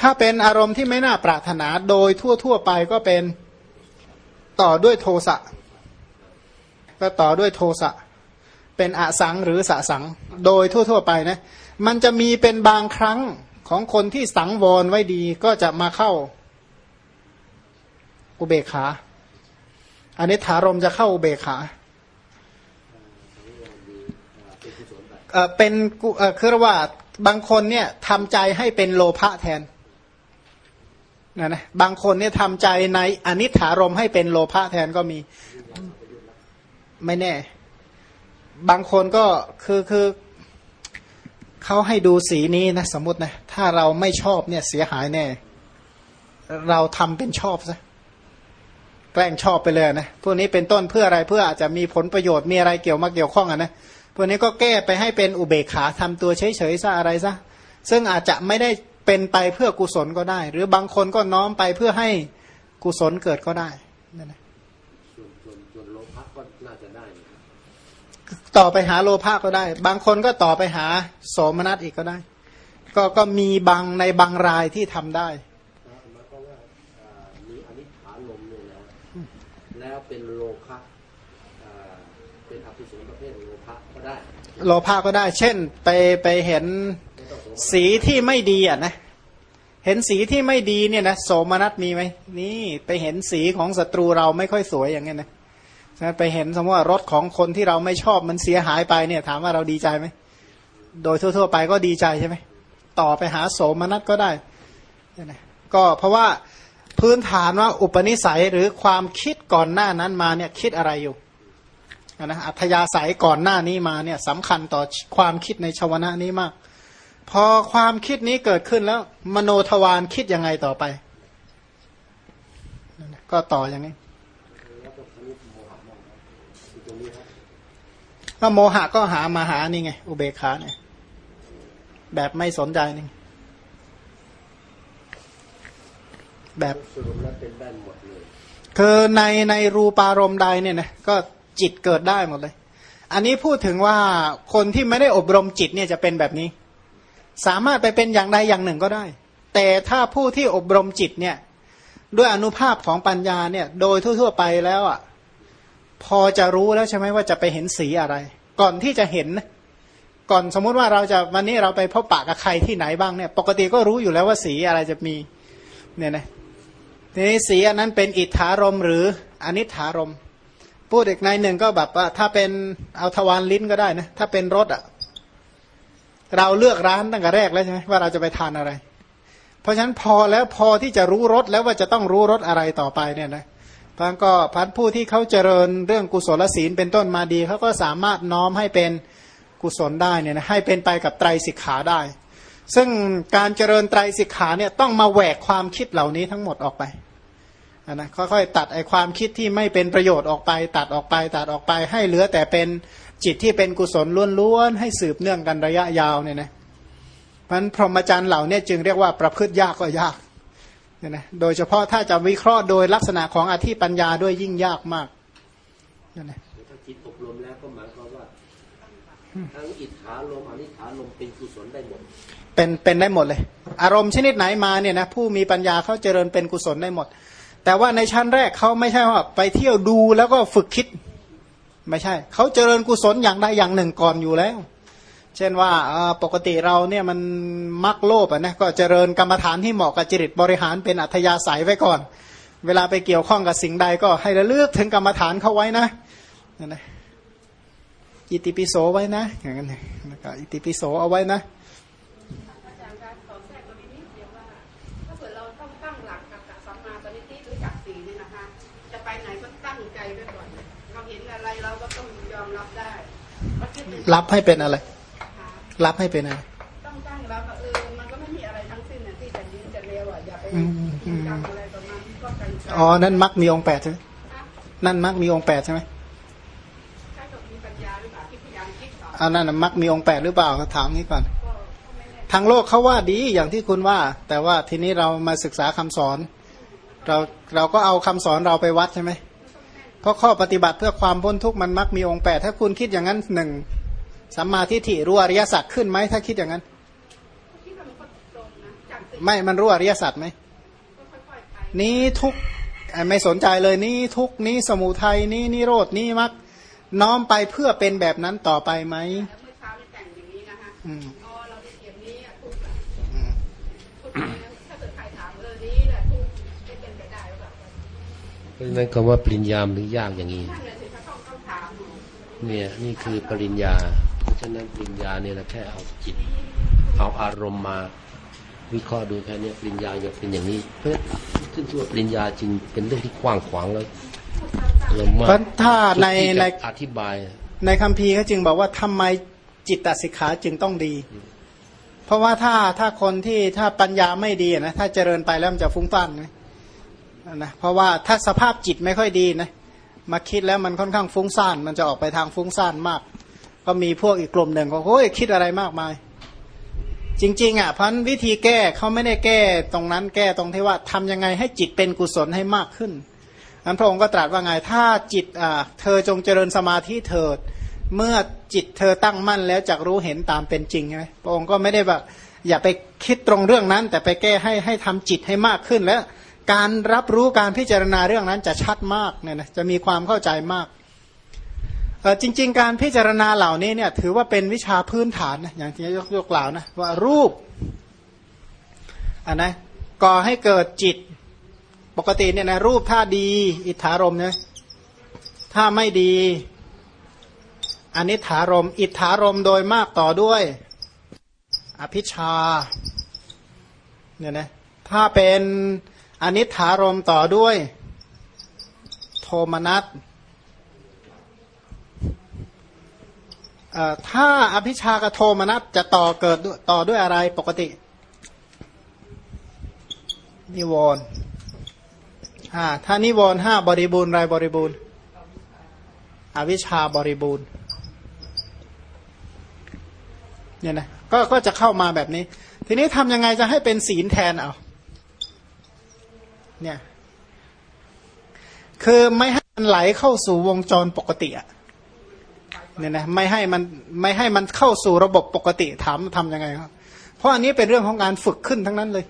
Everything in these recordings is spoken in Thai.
ถ้าเป็นอารมณ์ที่ไม่น่าปรารถนาโดยทั่ว ๆ ไปก็เป็นต่อด้วยโทสะก็ต่อด้วยโทสะเป็นอสังหรือสสัง โดยทั่ว ๆ ไปนะมันจะมีเป็นบางครั้งของคนที่สังวรไว้ดีก็จะมาเข้าอุเบกขา อันนี้ถารมจะเข้าอุเบกขาเป็นคือว่าบางคนเนี่ยทำใจให้เป็นโลภะแทน นะนะบางคนเนี่ยทำใจในอนิถารมให้เป็นโลภะแทนก็มี ไม่แน่ บางคนก็คือคือเขาให้ดูสีนี้นะสมมตินะถ้าเราไม่ชอบเนี่ยเสียหายแน่ เราทำเป็นชอบซะแกล้งชอบไปเลยนะพวกนี้เป็นต้นเพื่ออะไรเพื่ออาจจะมีผลประโยชน์มีอะไรเกี่ยวมาเกี่ยวข้องอะนะพวกนี้ก็แก้ไปให้เป็นอุเบกขาทำตัวเฉยๆซะอะไรซะซึ่งอาจจะไม่ได้ เป็นไปเพื่อกุศลก็ได้ หรือบางคนก็น้อมไปเพื่อให้กุศลเกิดก็ได้นั่นแหละต่อไปหาโลภะก็ได้ บางคนก็ต่อไปหาโสมนัสอีกก็ได้ ก็ก็มีบางในบางรายที่ทำได้มีอนิถาลมเนี่ยนะแล้วเป็นโลภะเป็นอภิสุประเภทโลภะก็ได้ โลภะก็ได้ เช่น ไปไปเห็น สีที่ไม่ดีอะนะเห็นสีที่ไม่ดีเนี่ยนะโสมนัสมีไหมนี่ไปเห็นสีของศัตรูเราไม่ค่อยสวยอย่างเงี้ยนะไปเห็นสมมติว่ารถของคนที่เราไม่ชอบมันเสียหายไปเนี่ย ถามว่าเราดีใจไหมโดยทั่ว ๆ ไปก็ดีใจใช่ไหมต่อไปหาโสมนัสก็ได้ก็เพราะว่าพื้นฐานว่าอุปนิสัยหรือความคิดก่อนหน้านั้นมาเนี่ยคิดอะไรอยู่นะอัธยาศัยก่อนหน้านี้มาเนี่ยสำคัญต่อความคิดในชวนะนี้มาก พอความคิดนี้เกิดขึ้นแล้ว มโนทวารคิดยังไงต่อไป ก็ต่ออย่างนี้ก็โมหะก็หามาหานี่ไง อุเบกขาเนี่ยแบบไม่สนใจนี่แบบคือในในรูปารมณ์ใดเนี่ยนะก็จิตเกิดได้หมดเลย อันนี้พูดถึงว่าคนที่ไม่ได้อบรมจิตเนี่ยจะเป็นแบบนี้ สามารถไปเป็นอย่างใดอย่างหนึ่งก็ได้ แต่ถ้าผู้ที่อบรมจิตเนี่ยด้วยอนุภาพของปัญญาเนี่ยโดยทั่ว ๆ ไปแล้วอะพอจะรู้แล้วใช่ไหมว่าจะไปเห็นสีอะไร ก่อนที่จะเห็น ก่อนสมมุติว่าเราจะวันนี้เราไปพบปะกับใครที่ไหนบ้างเนี่ย ปกติก็รู้อยู่แล้วว่าสีอะไรจะมีเนี่ยนะทีนี้สีอันนั้นเป็นอิทธารมหรืออนิถารมพูดอีกในหนึ่งก็แบบว่าถ้าเป็นเอาทวารลิ้นก็ได้นะถ้าเป็นรถอะ เราเลือกร้านตั้งแต่แรกแล้วใช่ไหมว่าเราจะไปทานอะไร เพราะฉะนั้นพอแล้วพอที่จะรู้รสแล้วว่าจะต้องรู้รสอะไรต่อไปเนี่ยนะพันก็พันผู้ที่เขาเจริญเรื่องกุศลศีลเป็นต้นมาดีเขาก็สามารถน้อมให้เป็นกุศลได้เนี่ยนะให้เป็นไปกับไตรสิกขาได้ ซึ่งการเจริญไตรสิกขาเนี่ยต้องมาแหวกความคิดเหล่านี้ทั้งหมดออกไปนะค่อยๆตัดไอความคิดที่ไม่เป็นประโยชน์ออกไป ตัดออกไปตัดออกไปให้เหลือแต่เป็น จิตที่เป็นกุศลล้วนๆให้สืบเนื่องกันระยะยาวเนี่ยนะมันพรหมจรรย์เหล่านี้จึงเรียกว่าประพฤติยากก็ยากเนี่ยนะโดยเฉพาะถ้าจะวิเคราะห์โดยลักษณะของอธิปัญญาด้วยยิ่งยากมากเนี่ยนะถ้าจิตอบรมแล้วก็หมายความว่าทั้งอิทธาลมอนิธาลมเป็นกุศลได้หมดเป็นเป็นได้หมดเลย อารมณ์ชนิดไหนมาเนี่ยนะผู้มีปัญญาเขาเจริญเป็นกุศลได้หมด แต่ว่าในชั้นแรกเขาไม่ใช่ว่าไปเที่ยวดูแล้วก็ฝึกคิด ไม่ใช่ เขาเจริญกุศลอย่างใดอย่างหนึ่งก่อนอยู่แล้ว เช่นว่าปกติเราเนี่ยมันมักโลภนะก็เจริญกรรมฐานที่เหมาะกับจริตบริหารเป็นอัธยาศัยไว้ก่อน เวลาไปเกี่ยวข้องกับสิ่งใดก็ให้ระลึกถึงกรรมฐานเข้าไว้นะนะอิติปิโสไว้นะอย่างนั้นอิติปิโสเอาไว้นะ รับให้เป็นอะไร รับให้เป็นอะไรต้องตั้งรับเออมันก็ไม่มีอะไรทั้งสิ้นที่จะดีจะเลวอะอย่าไปจำอะไรประมาณนี้ก็กันอ๋อนั่นมักมีองค์แปดใช่ไหมนั่นมักมีองค์แปดใช่ไหมอันนั้นมักมีองค์แปดหรือเปล่าถามนี้ก่อนทางโลกเขาว่าดีอย่างที่คุณว่า แต่ว่าทีนี้เรามาศึกษาคำสอน เราเราก็เอาคำสอนเราไปวัดใช่ไหม เพราะข้อปฏิบัติเพื่อความพ้นทุกข์มันมักมีองค์แปดถ้าคุณคิดอย่างนั้นหนึ่งสัมมาทิฏฐิรู้อริยสัจขึ้นไหมถ้าคิดอย่างนั้น ไม่มันรู้อริยสัจไหมนี้ทุกข์ไม่สนใจเลยนี้ทุกข์นี้สมุทัยนี้นิโรดนี้มักน้อมไปเพื่อเป็นแบบนั้นต่อไปไหม เพราะฉะนั้นคำว่าปริญญามันถึงยากอย่างนี้นั่นเลยสิถ้าต้องต้องถามหนูเนี่ยนี่คือปริญญา เพราะฉะนั้นปริญญาเนี่ยเราแค่เอาจิต เอาอารมณ์มาวิเคราะห์ดูแค่เนี้ยปริญญาจะเป็นอย่างนี้ เพราะขึ้นชื่อว่าปริญญาจึงเป็นเรื่องที่กว้างขวางแล้วเรามาเพราะถ้าในที่จะในอธิบาย ในคัมภีร์เขาจึงบอกว่าทำไมจิตตสิกขาจึงต้องดี เพราะว่าถ้าถ้าคนที่ถ้าปัญญาไม่ดีนะถ้าเจริญไปแล้วมันจะฟุ้งซ่านนะ นะเพราะว่าถ้าสภาพจิตไม่ค่อยดีนะมาคิดแล้วมันค่อนข้างฟุ้งซ่าน มันจะออกไปทางฟุ้งซ่านมาก ก็มีพวกอีกกลุ่มหนึ่งเขาโอ้ยคิดอะไรมากมาย จริง ๆ อะพันวิธีแก้เขาไม่ได้แก้ตรงนั้นแก้ตรงที่ว่าทำยังไงให้จิตเป็นกุศลให้มากขึ้นอันพระองค์ก็ตรัสว่าไงถ้าจิตอ่าเธอจงเจริญสมาธิเถิด เมื่อจิตเธอตั้งมั่นแล้วจะรู้เห็นตามเป็นจริงใช่ไหมพระองค์ก็ไม่ได้แบบอย่าไปคิดตรงเรื่องนั้น แต่ไปแก้ให้ให้ทำจิตให้มากขึ้นแล้ว การรับรู้การพิจารณาเรื่องนั้นจะชัดมากเนี่ยนะจะมีความเข้าใจมากเออจริง ๆ การพิจารณาเหล่านี้เนี่ยถือว่าเป็นวิชาพื้นฐานนะอย่างที่ยกยกกล่าวนะว่ารูปอ่านะก่อให้เกิดจิตปกติเนี่ยนะรูปถ้าดี อิทธารมเนี่ยถ้าไม่ดีอันิถารม อิทธารมโดยมากต่อด้วย อภิชาเนี่ยนะถ้าเป็น อนิถารมต่อด้วย โทมนัสถ้าอภิชากโทมนัสจะต่อเกิดต่อด้วยอะไรปกติ นิวรณ์ถ้านิวรณ์ห้าบริบูรณ์ไรบริบูรณ์ อวิชชาบริบูรณ์เนี่ยนะก็ก็จะเข้ามาแบบนี้ ทีนี้ทำยังไงจะให้เป็นศีลแทนเอา เนี่ยคือไม่ให้มันไหลเข้าสู่วงจรปกติอะเนี่ยนะไม่ให้มันไม่ให้มันเข้าสู่ระบบปกติถามทำยังไงครับ เพราะอันนี้เป็นเรื่องของการฝึกขึ้นทั้งนั้นเลย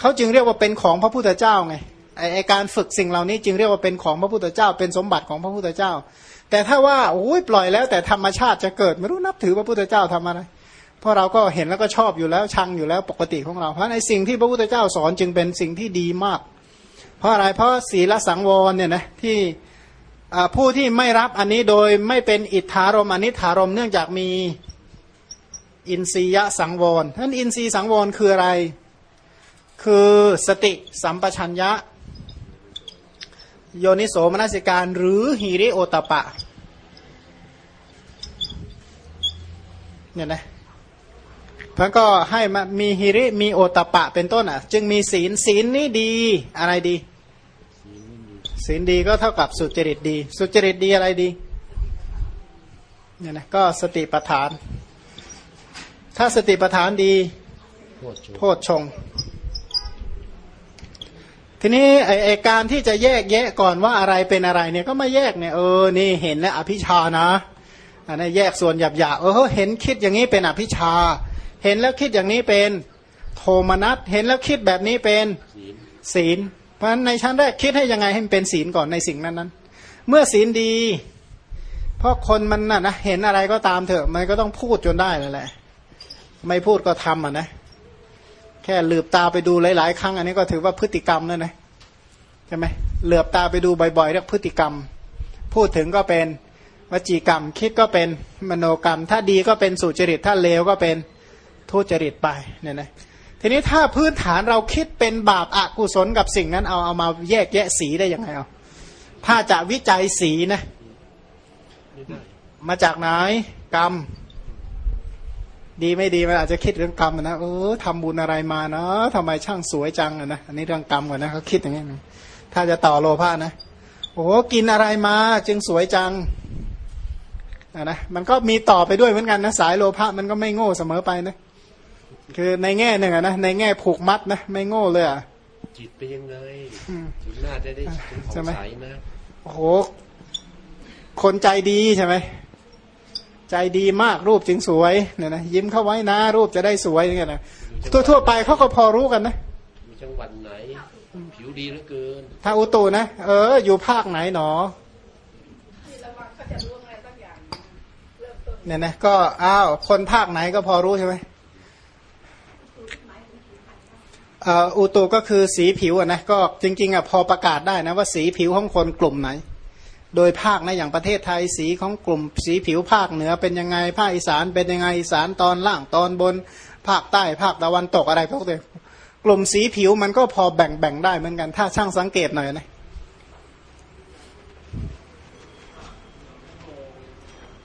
เขาจึงเรียกว่าเป็นของพระพุทธเจ้าไงไอไอการฝึกสิ่งเหล่านี้จึงเรียกว่าเป็นของพระพุทธเจ้า เป็นสมบัติของพระพุทธเจ้า แต่ถ้าว่าโอ้ยปล่อยแล้ว แต่ธรรมชาติจะเกิดไม่รู้นับถือพระพุทธเจ้าทำอะไรเพราะเราก็เห็นแล้วก็ชอบอยู่แล้วชังอยู่แล้วปกติของเรา เพราะในสิ่งที่พระพุทธเจ้าสอนจึงเป็นสิ่งที่ดีมาก เพราะอะไรเพราะศีลสังวรเนี่ยนะที่ผู้ที่ไม่รับอันนี้โดยไม่เป็นอิทธารมอนิธารมเนื่องจากมีอินทรียสังวรท่านอินทรียสังวรคืออะไร คือสติสัมปชัญญะ โยนิโสมนสิการหรือหิริโอตปะเนี่ยนะ พระก็ให้มามีหิริมีโอตปะเป็นต้นอะ จึงมีศีลศีลนี่ดีอะไรดี ศีลดีก็เท่ากับสุจริตดี สุจริตดีอะไรดีเนี่ยนะก็สติปัฏฐาน ถ้าสติปัฏฐานดี โพชฌงค์โพชงทีนี้ไอไอการที่จะแยกแยะก่อนว่าอะไรเป็นอะไรเนี่ยก็มาแยกเนี่ยเออนี่เห็นแล้วอภิชานะอันนี้แยกส่วนหยาบหยาเออเห็นคิดอย่างนี้เป็นอภิชา เห็นแล้วคิดอย่างนี้เป็นโทมนัสเห็นแล้วคิดแบบนี้เป็นศีล เพราะฉะนั้นในชั้นแรกคิดให้ยังไงให้มันเป็นศีลก่อนในสิ่งนั้นนั้น เมื่อศีลดี เพราะคนมันน่ะนะเห็นอะไรก็ตามเถอะ มันก็ต้องพูดจนได้แล้วแหละ ไม่พูดก็ทำอะนะ แค่เหลือบตาไปดูหลาย ๆ ครั้ง อันนี้ก็ถือว่าพฤติกรรมแล้วนะใช่ไหมเหลือบตาไปดูบ่อยๆเรียกพฤติกรรม พูดถึงก็เป็นวจีกรรม คิดก็เป็นมโนกรรม ถ้าดีก็เป็นสุจริต ถ้าเลวก็เป็น ทุจริตไปเนี่ยนะทีนี้ถ้าพื้นฐานเราคิดเป็นบาปอากุศลกับสิ่งนั้นเอาเอามาแยกแยะสีได้ยังไงเอาถ้าจะวิจัยสีนะมาจากไหนกรรม ดีไม่ดีมันอาจจะคิดเรื่องกรรมนะเออทำบุญอะไรมาเนาะทำไมช่างสวยจังอะนะอันนี้เรื่องกรรมก่อนนะเขาคิดอย่างนี้นะถ้าจะต่อโลภะนะโอ้กินอะไรมาจึงสวยจังอะนะมันก็มีต่อไปด้วยเหมือนกันนะสายโลภะมันก็ไม่โง่เสมอไปนะ คือในแง่หนึ่งอะนะในแง่ผูกมัดนะไม่โง่เลยอะจิตเป็นยังไงอืมจิตน่าจะได้ถึงขใช่องไหมใสนะโอ้โหคนใจดีใช่ไหมใจดีมากรูปจึงสวยเนี่ยนะยิ้มเข้าไว้นะรูปจะได้สวยอย่างเงี้ยนะทั่วๆไปเขาก็พอรู้กันนะมีจังหวัดไหน ผิวดีเหลือเกิน ถ้าอุตุนะ เออ อยู่ภาคไหนหนอที่ระวังเขาจะล่วงอะไรสักอย่างเริ่มต้นเนี่ยนะก็อ้าวคนภาคไหนก็พอรู้ใช่ไหมเอุตุก็คือสีผิวนะก็จริงๆอะพอประกาศได้นะว่าสีผิวของคนกลุ่มไหน โดยภาคนะอย่างประเทศไทยสีของกลุ่ม สีผิวภาคเหนือเป็นยังไงภาคอีสานเป็นยังไงอีสานตอนล่างตอนบน ภาคใต้ภาคตะวันตกอะไรพวกเนี้ยกลุ่มสีผิวมันก็พอแบ่งแบ่งได้เหมือนกัน ถ้าช่างสังเกตหน่อยนะ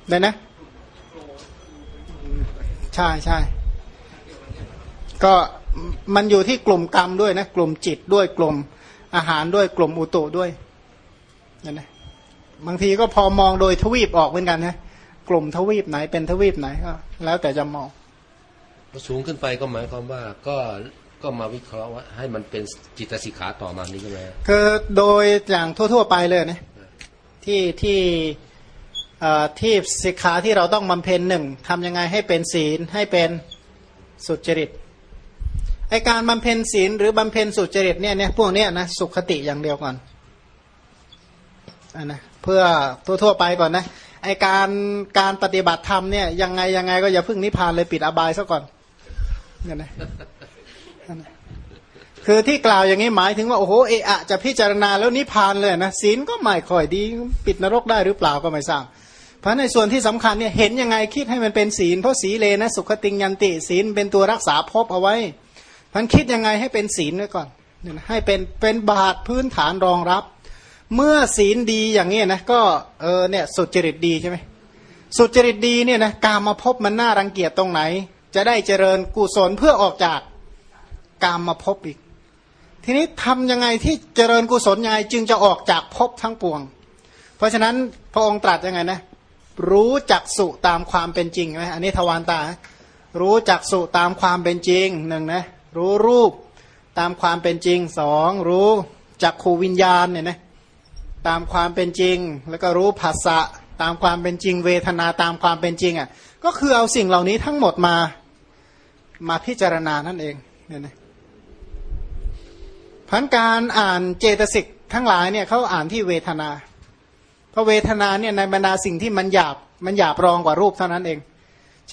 ได้นะใช่ใช่ก็ มันอยู่ที่กลุ่มกรรมด้วยนะ กลุ่มจิตด้วยกลุ่มอาหารด้วยกลุ่มอุตุด้วยนั่นนะบางทีก็พอมองโดยทวีปออกเหมือนกันนะกลุ่มทวีปไหนเป็นทวีปไหนก็แล้วแต่จะมองพอสูงขึ้นไปก็หมายความว่าก็ก็มาวิเคราะห์ว่าให้มันเป็นจิตสิกขาต่อมานี้ใช่ไหมคือโดยอย่างทั่ว ๆ ไปเลยนะที่ที่เอ่อที่สิกขาที่เราต้องบำเพ็ญหนึ่งทำยังไงให้เป็นศีลให้เป็นสุจริต ไอการบำเพ็ญศีลหรือบำเพ็ญสุจริตเนี่ยเนี่ยพวกเนี้ยนะสุขติอย่างเดียวก่อนอันนะเพื่อทั่วๆไปก่อนนะไอการการปฏิบัติธรรมเนี่ยยังไงยังไงก็อย่าเพิ่งนิพพานเลยปิดอบายซะก่อนเนี่ยนะคือที่กล่าวอย่างนี้หมายถึงว่าโอ้โหเอะอะจะพิจารณาแล้วนิพพานเลยนะศีลก็ไม่ค่อยดีปิดนรกได้หรือเปล่าก็ไม่ทราบเพราะในส่วนที่สำคัญเนี่ยเห็นยังไงคิดให้มันเป็นศีลเพราะศีเลนะสุขติงยันติศีลเป็นตัวรักษาภพเอาไว้ พันคิดยังไงให้เป็นศีลไว้ก่อนให้เป็นเป็นบาทพื้นฐานรองรับ เมื่อศีลดีอย่างนี้นะก็เออเนี่ยสุจริตดีใช่ไหมสุจริตดีเนี่ยนะการมาพบมันน่ารังเกียจตรงไหน จะได้เจริญกุศลเพื่อออกจากกามมาพบอีก ทีนี้ทำยังไงที่เจริญกุศลยังไงจึงจะออกจากภพทั้งปวง เพราะฉะนั้นพระองค์ตรัสยังไงนะรู้จักสุตามความเป็นจริงไหมอันนี้ทวารตา รู้จักสุตามความเป็นจริงหนึ่งนะ รู้รูปตามความเป็นจริงสองรู้จักขูวิญญาณเนี่ยนะตามความเป็นจริง แล้วก็รู้ภาษะตามความเป็นจริง เวทนาตามความเป็นจริงอะก็คือเอาสิ่งเหล่านี้ทั้งหมดมามาพิจารณานั่นเองเนี่ยนะพันการอ่านเจตสิกทั้งหลายเนี่ยเขาอ่านที่เวทนา เพราะเวทนาเนี่ยในบรรดาสิ่งที่มันหยาบมันหยาบรองกว่ารูปเท่านั้นเอง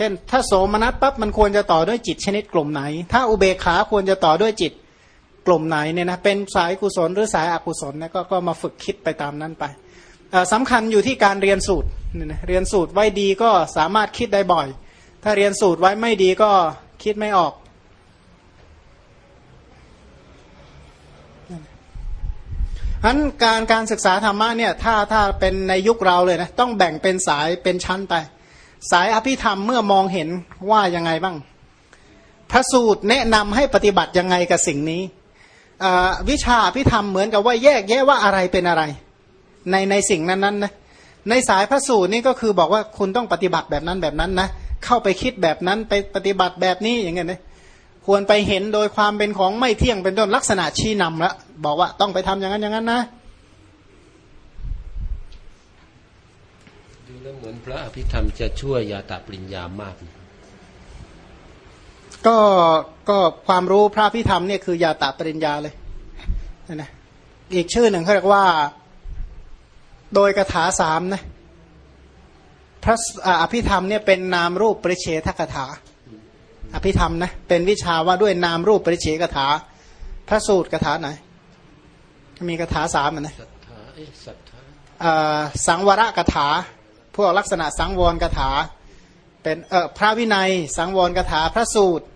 เช่น ถ้าโสมนัสปั๊บมันควรจะต่อด้วยจิตชนิดกลุ่มไหน ถ้าอุเบกขาควรจะต่อด้วยจิตกลุ่มไหนเนี่ยนะเป็นสายกุศลหรือสายอกุศลเนี่ยกก็มาฝึกคิดไปตามนั้นไปสำคัญอยู่ที่การเรียนสูตรเนี่ยนะเรียนสูตรไว้ดีก็สามารถคิดได้บ่อย ถ้าเรียนสูตรไว้ไม่ดีก็คิดไม่ออก อันการการศึกษาธรรมะเนี่ยถ้าถ้าเป็นในยุคเราเลยนะต้องแบ่งเป็นสายเป็นชั้นไป สายอภิธรรมเมื่อมองเห็นว่ายังไงบ้าง พระสูตรแนะนำให้ปฏิบัติยังไงกับสิ่งนี้ วิชาอภิธรรมเหมือนกับว่าแยกแยะว่าอะไรเป็นอะไร ในในสิ่งนั้นๆนะในสายพระสูตรนี่ก็คือบอกว่าคุณต้องปฏิบัติแบบนั้นแบบนั้นนะเข้าไปคิดแบบนั้นไปปฏิบัติแบบนี้อย่างเงี้ยนะควรไปเห็นโดยความเป็นของไม่เที่ยงเป็นต้นลักษณะชี้นำแล้วบอกว่าต้องไปทำอย่างนั้นอย่างนั้นนะ แล้วเหมือนพระอภิธรรมจะช่วยยาตาปริญญามาก ก็ก็ความรู้พระพิธรรมเนี่ยคือยาตาปริญญาเลยนะอีกชื่อหนึ่งเขาเรียกว่าโดยกถาสามนะพระอภิธรรมเนี่ยเป็นนามรูปปริเฉทกถา อภิธรรมนะเป็นวิชาว่าด้วยนามรูปปริเฉกถา พระสูตรกถาไหนมีกถาสามนะศรัทธาเอ๊ะศรัทธาอ่าสังวรกถา พวกลักษณะสังวรกถา เป็นเออพระวินัย สังวรกถาพระสูตร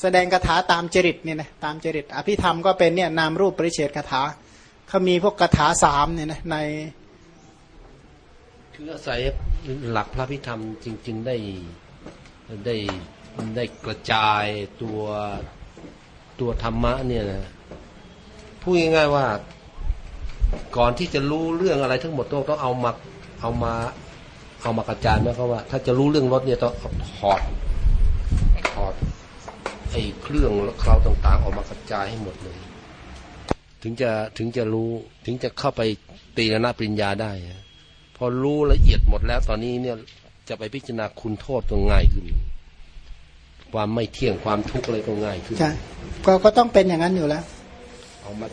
แสดงกถาตามจริตเนี่ยนะตามจริต อภิธรรมก็เป็นเนี่ยนามรูปปริเฉดกถาเขามีพวกกถาสามเนี่ยนะในคืออาศัยหลักพระพิธรรมจริง ๆได้ได้ได้กระจายตัวตัวธรรมะเนี่ยนะพูดง่ายๆว่า ก่อนที่จะรู้เรื่องอะไรทั้งหมดต้องต้องเอามาเอามา เอามากระจายไหมเขาว่า ถ้าจะรู้เรื่องรถเนี่ยต้องเอาถอดถอดไอ้เครื่องเคราวต่างๆ ออกมากระจายให้หมดเลย ถึงจะถึงจะรู้ถึงจะเข้าไปตีระนาปริญญาได้อะพอรู้ละเอียดหมดแล้วตอนนี้เนี่ยจะไปพิจารณาคุณโทษก็ง่ายขึ้น ความไม่เที่ยงความทุกข์อะไรก็ง่ายขึ้นใช่ก็ก็ต้องเป็นอย่างนั้นอยู่แล้ว เอามา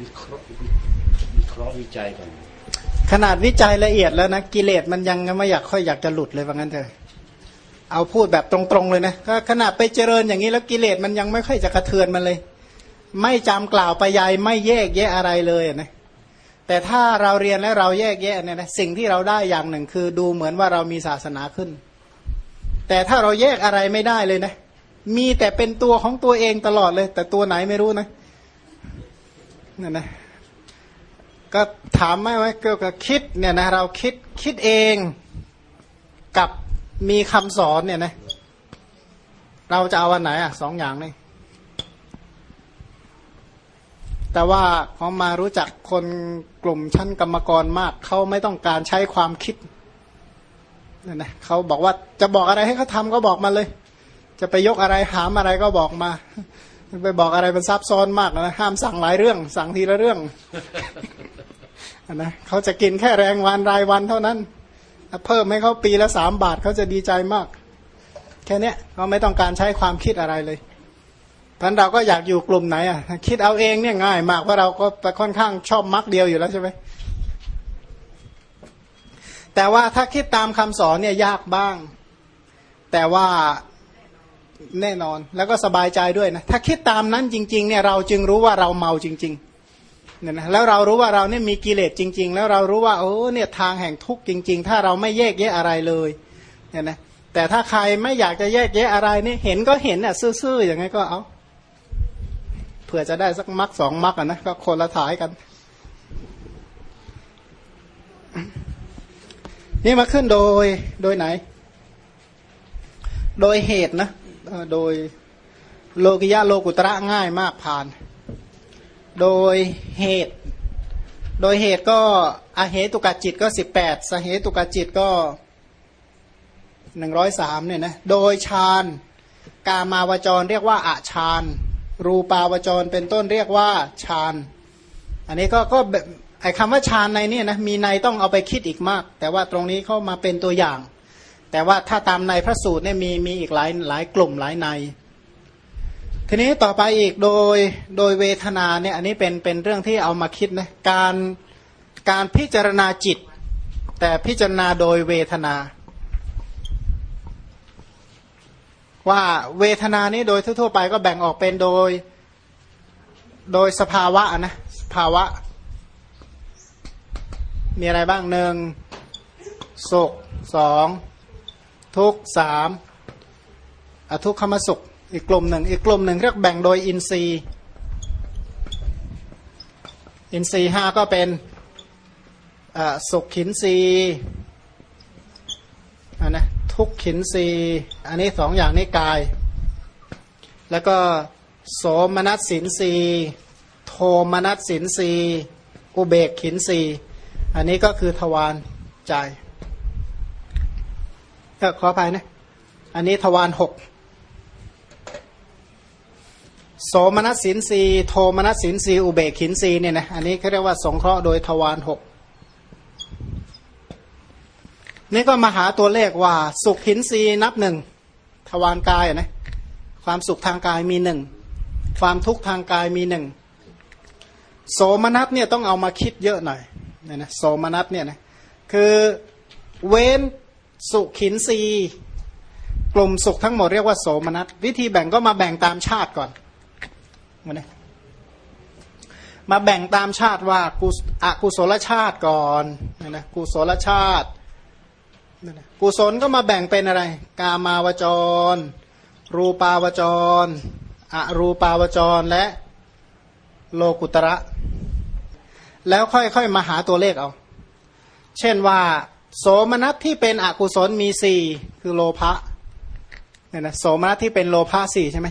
วิเคราะห์วิเคราะห์วิจัยก่อน ขนาดวิจัยละเอียดแล้วนะกิเลสมันยังไม่อยากค่อยอยากจะหลุดเลยว่างั้นเถอะเอาพูดแบบตรงๆเลยนะก็ขนาดไปเจริญอย่างนี้แล้วกิเลสมันยังไม่ค่อยจะกระเทือนมันเลย ไม่จำกล่าวไปยายไม่แยกแยะอะไรเลยนะแต่ถ้าเราเรียนแล้วเราแยกแยะเนี่ยนะสิ่งที่เราได้อย่างหนึ่งคือดูเหมือนว่าเรามีศาสนาขึ้น แต่ถ้าเราแยกอะไรไม่ได้เลยนะ มีแต่เป็นตัวของตัวเองตลอดเลย แต่ตัวไหนไม่รู้นะนั่นนะ ก็ถามไหมว่าเกี่ยวกับคิดเนี่ยนะเราคิดคิดเองกับมีคำสอนเนี่ยนะเราจะเอาวันไหนอะสองอย่างนี่แต่ว่าพอมารู้จักคนกลุ่มชั้นกรรมกรมากเขาไม่ต้องการใช้ความคิดนั่นนะเขาบอกว่าจะบอกอะไรให้เขาทำก็บอกมาเลย จะไปยกอะไรหามอะไรก็บอกมาไปบอกอะไรมันซับซ้อนมากนะห้ามสั่งหลายเรื่อง สั่งทีละเรื่อง นะเขาจะกินแค่แรงวันรายวันเท่านั้นเพิ่มให้เขาปีละสามบาทเขาจะดีใจมาก แค่นี้เขาไม่ต้องการใช้ความคิดอะไรเลยพันเราก็อยากอยู่กลุ่มไหนอะคิดเอาเองเนี่ยง่ายมากเพราะเราก็ค่อนข้างชอบมักเดียวอยู่แล้วใช่ไหมแต่ว่าถ้าคิดตามคำสอนเนี่ยยากบ้าง แต่ว่าแน่นอนแล้วก็สบายใจด้วยนะถ้าคิดตามนั้นจริง ๆ เนี่ยเราจึงรู้ว่าเราเมาจริง ๆ เนี่ยนะแล้วเรารู้ว่าเราเนี่ยมีกิเลสจริง ๆ แล้วเรารู้ว่าโอ้เนี่ยทางแห่งทุกข์จริง ๆ ถ้าเราไม่แยกแยะอะไรเลยเนี่ยนะแต่ถ้าใครไม่อยากจะแยกแยะอะไรนี่เห็นก็เห็นอะซื่อๆอย่างไงก็เอาเผื่อจะได้สักมักสองมักอะนะก็คนละถ่ายกัน นี่มาขึ้นโดยโดยไหน โดยเหตุนะโดยโลกิยะโลกุตระง่ายมากผ่าน โดยเหตุ โดยเหตุก็อาเหตุกจิตก็สิบแปดสเหตุกจิตก็หนึ่งร้อยสามเนี่ยนะ โดยฌานกามาวจรเรียกว่าอาฌาน รูปาวจรเป็นต้นเรียกว่าฌาน อันนี้ก็ก็ไอ้คำว่าฌานในนี่นะมีในต้องเอาไปคิดอีกมาก แต่ว่าตรงนี้เข้ามาเป็นตัวอย่าง แต่ว่าถ้าตามในพระสูตรเนี่ยมีมีอีกหลายหลายกลุ่มหลายใน ทีนี้ต่อไปอีกโดยโดยเวทนาเนี่ยอันนี้เป็นเป็นเรื่องที่เอามาคิดนะการการพิจารณาจิต แต่พิจารณาโดยเวทนา ว่าเวทนานี้โดยทั่วๆไปก็แบ่งออกเป็นโดยโดยสภาวะนะสภาวะ มีอะไรบ้างหนึ่งสุขสองทุกสามอทุกขมสุข อีกกลุ่มหนึ่งอีกกลุ่มหนึ่งเรียกแบ่งโดยอินทรีย์ อินทรีย์ห้าก็เป็นสุขขินทรีย์อันนะทุกขินทรีย์อันนี้สองอย่างนี้กาย แล้วก็โสมนัสสินทรีย์โทมนัสสินทรีย์อุเบกขินทรีย์อันนี้ก็คือทวารใจก็ขออภัยนะอันนี้ทวารหก โสมนัสสินสีโทมนัสสินสีอุเบกขินสีเนี่ยนะอันนี้เขาเรียกว่าสงเคราะห์โดยทวารหกนี่ก็มาหาตัวเลขว่า สุขขินสีนับหนึ่งทวารกายนะความสุขทางกายมีหนึ่งความทุกข์ทางกายมีหนึ่งโสมนัสเนี่ยต้องเอามาคิดเยอะหน่อยเนี่ยนะโสมนัสเนี่ยนะคือเว้นสุขินสีกลุ่มสุขทั้งหมดเรียกว่าโสมนัสวิธีแบ่งก็มาแบ่งตามชาติก่อน มาเนี่ยมาแบ่งตามชาติว่ากุอกุศลชาติก่อนนะนะกุศลชาตินะนะกุศลก็มาแบ่งเป็นอะไร กามาวจร รูปาวจร อรูปาวจรและโลกุตระ แล้วค่อยๆมาหาตัวเลขเอา เช่นว่า โสมนัสที่เป็นอกุศลมีสี่คือโลภะเนี่ยนะโสมนัสที่เป็นโลภะสี่ใช่ไหม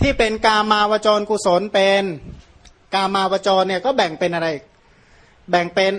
ที่เป็นกามาวจรกุศลเป็นกามาวจรเนี่ยก็แบ่งเป็นอะไร แบ่งเป็น